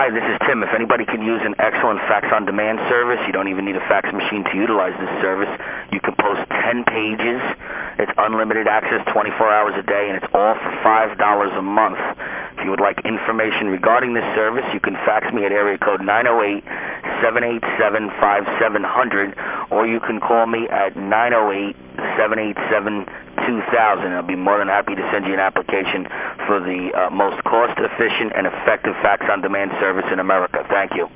Hi, this is Tim. If anybody can use an excellent fax on demand service, you don't even need a fax machine to utilize this service. You can post 10 pages. It's unlimited access 24 hours a day, and it's all for $5 a month. If you would like information regarding this service, you can fax me at area code 908 787 5700, or you can call me at 908 787 2000. I'll be more than happy to send you an application for the uh, most cost efficient and effective fax on demand service in America. Thank you.